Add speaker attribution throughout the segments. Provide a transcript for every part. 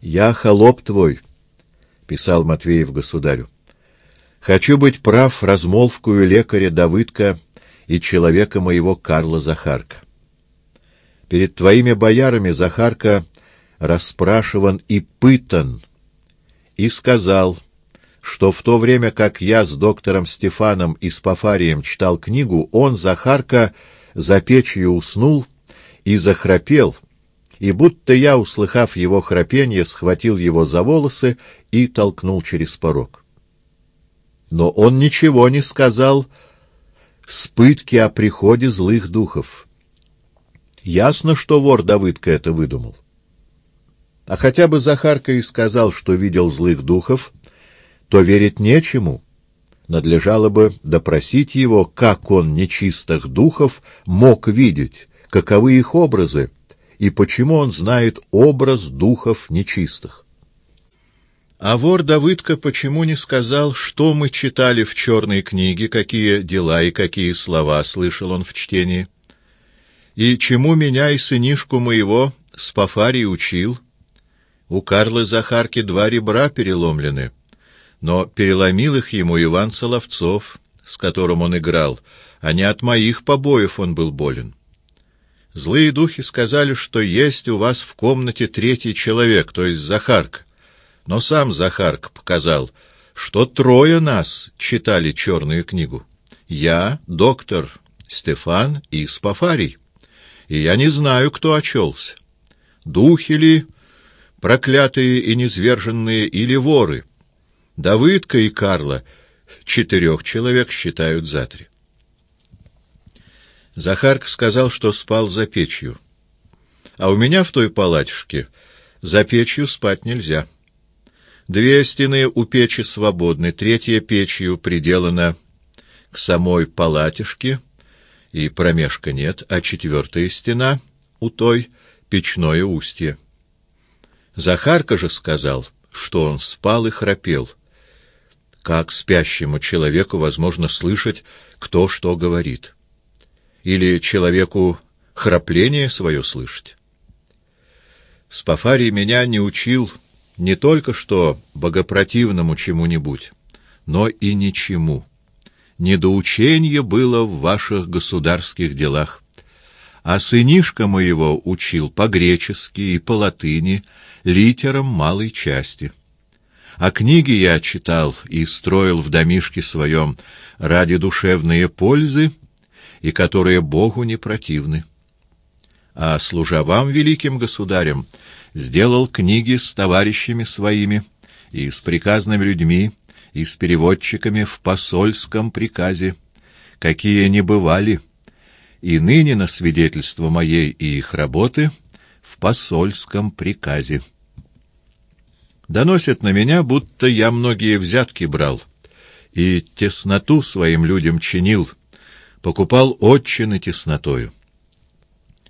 Speaker 1: «Я холоп твой», — писал Матвеев государю. «Хочу быть прав размолвкую лекаря Давыдка и человека моего Карла Захарка. Перед твоими боярами Захарка расспрашиван и пытан, и сказал, что в то время, как я с доктором Стефаном и с Пафарием читал книгу, он, Захарка, за печью уснул и захрапел, и будто я, услыхав его храпенье, схватил его за волосы и толкнул через порог. Но он ничего не сказал с пытки о приходе злых духов. Ясно, что вор Давыдка это выдумал. А хотя бы Захарка и сказал, что видел злых духов, то верить нечему. Надлежало бы допросить его, как он нечистых духов мог видеть, каковы их образы, и почему он знает образ духов нечистых. А вор Давыдка почему не сказал, что мы читали в черной книге, какие дела и какие слова слышал он в чтении? И чему меня и сынишку моего Спафарий учил? У Карлы Захарки два ребра переломлены, но переломил их ему Иван Соловцов, с которым он играл, а не от моих побоев он был болен. Злые духи сказали, что есть у вас в комнате третий человек, то есть Захарка. Но сам Захарка показал, что трое нас читали черную книгу. Я, доктор Стефан и Спафарий. И я не знаю, кто очелся. Духи ли, проклятые и низверженные, или воры. Давыдка и Карла четырех человек считают за три. Захарк сказал, что спал за печью. А у меня в той палатишке за печью спать нельзя. Две стены у печи свободны, третья печью приделана к самой палатишке, и промежка нет, а четвертая стена у той — печное устье. Захарка же сказал, что он спал и храпел. Как спящему человеку возможно слышать, кто что говорит? Или человеку храпление свое слышать? Спафарий меня не учил не только что богопротивному чему-нибудь, но и ничему. Недоучение было в ваших государских делах. А сынишка моего учил по-гречески и по-латыни, литерам малой части. А книги я читал и строил в домишке своем ради душевной пользы и которые Богу не противны. А служа вам, великим государям, сделал книги с товарищами своими и с приказными людьми, и с переводчиками в посольском приказе, какие не бывали, и ныне на свидетельство моей и их работы в посольском приказе. Доносят на меня, будто я многие взятки брал и тесноту своим людям чинил, покупал отчины теснотою.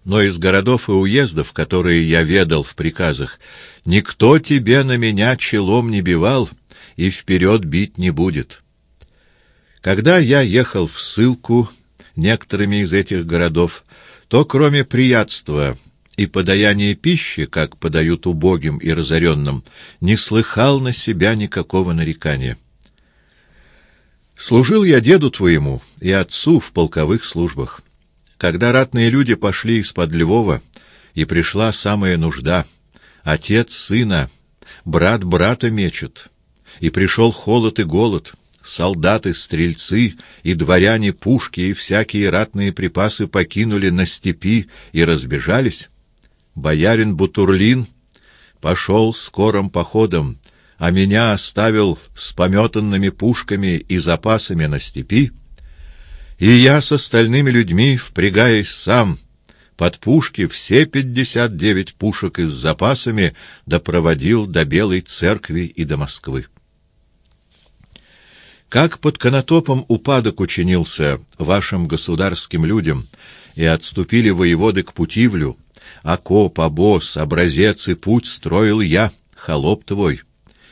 Speaker 1: Но из городов и уездов, которые я ведал в приказах, никто тебе на меня челом не бивал и вперед бить не будет. Когда я ехал в ссылку некоторыми из этих городов, то кроме приятства и подаяния пищи, как подают убогим и разоренным, не слыхал на себя никакого нарекания. Служил я деду твоему и отцу в полковых службах. Когда ратные люди пошли из-под Львова, и пришла самая нужда, отец сына, брат брата мечет, и пришел холод и голод, солдаты, стрельцы и дворяне пушки и всякие ратные припасы покинули на степи и разбежались, боярин Бутурлин пошел скорым походом, а меня оставил с пометанными пушками и запасами на степи, и я с остальными людьми, впрягаясь сам, под пушки все пятьдесят девять пушек и с запасами допроводил до Белой церкви и до Москвы. Как под Конотопом упадок учинился вашим государским людям, и отступили воеводы к Путивлю, окоп, обоз, образец и путь строил я, холоп твой,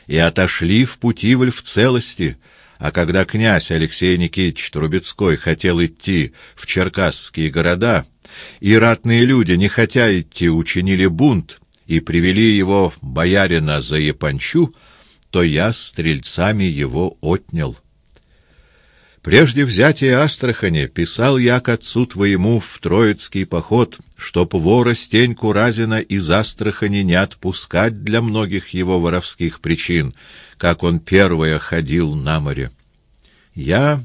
Speaker 1: и отошли в Путивль в целости, а когда князь Алексей Никитич Трубецкой хотел идти в черкасские города, и ратные люди, не хотя идти, учинили бунт, и привели его боярина за Япончу, то я стрельцами его отнял. Прежде взятия Астрахани писал я к отцу твоему в Троицкий поход, чтоб вора Стеньку Разина из Астрахани не отпускать для многих его воровских причин, как он первое ходил на море. Я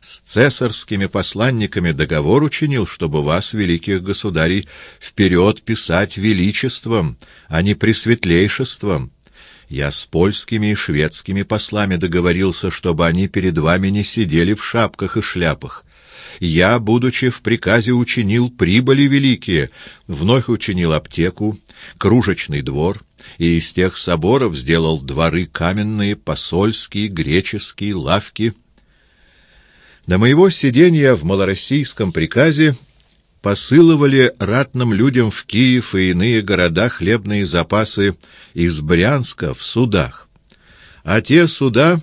Speaker 1: с цесарскими посланниками договор учинил, чтобы вас, великих государей, вперед писать величеством, а не пресветлейшеством, я с польскими и шведскими послами договорился, чтобы они перед вами не сидели в шапках и шляпах. Я, будучи в приказе, учинил прибыли великие, вновь учинил аптеку, кружечный двор, и из тех соборов сделал дворы каменные, посольские, греческие, лавки. До моего сидения в малороссийском приказе посылывали ратным людям в Киев и иные города хлебные запасы из Брянска в судах. А те суда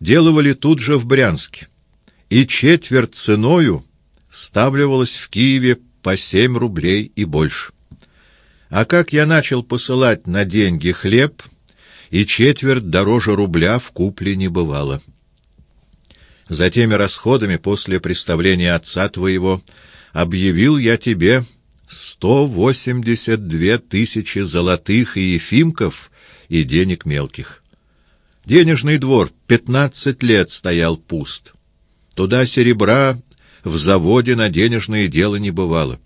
Speaker 1: делывали тут же в Брянске, и четверть ценою ставливалась в Киеве по семь рублей и больше. А как я начал посылать на деньги хлеб, и четверть дороже рубля в купле не бывало. За теми расходами после представления отца твоего — объявил я тебе сто восемьдесят две тысячи золотых и ефимков и денег мелких. Денежный двор пятнадцать лет стоял пуст. Туда серебра в заводе на денежные дела не бывало.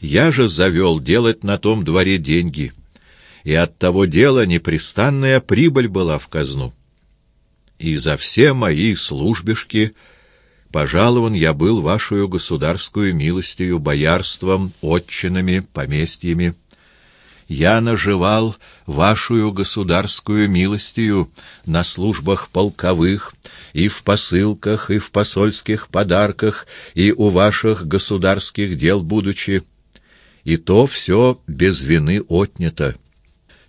Speaker 1: Я же завел делать на том дворе деньги, и от того дела непрестанная прибыль была в казну. И за все мои службишки — Пожалован я был вашу государскую милостью, боярством, отчинами, поместьями. Я наживал вашу государскую милостью на службах полковых, и в посылках, и в посольских подарках, и у ваших государских дел будучи. И то все без вины отнято.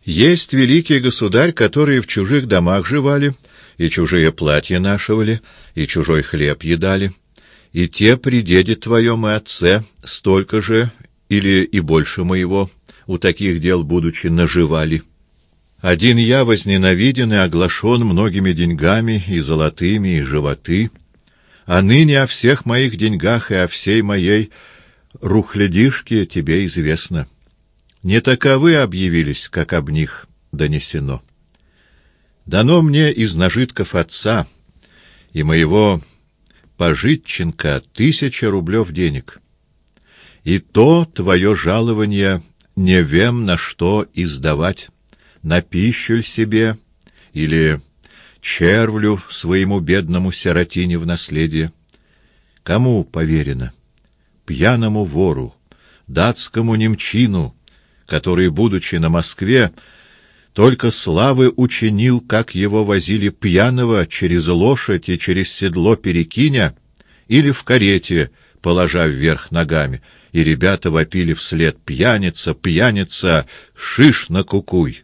Speaker 1: Есть великий государь, которые в чужих домах живали, и чужие платья нашивали, и чужой хлеб едали, и те при деде твоем и отце столько же или и больше моего у таких дел будучи наживали. Один я возненавиден и оглашен многими деньгами, и золотыми, и животы, а ныне о всех моих деньгах и о всей моей рухлядишке тебе известно. Не таковы объявились, как об них донесено. Дано мне из нажитков отца и моего пожитченка тысяча рублев денег. И то твое жалование не вем на что издавать, на пищу себе или червлю своему бедному сиротине в наследие. Кому поверено? Пьяному вору, датскому немчину, который, будучи на Москве, только славы учинил, как его возили пьяного через лошадь и через седло перекиня или в карете, положа вверх ногами, и ребята вопили вслед «Пьяница, пьяница, шиш на кукуй!»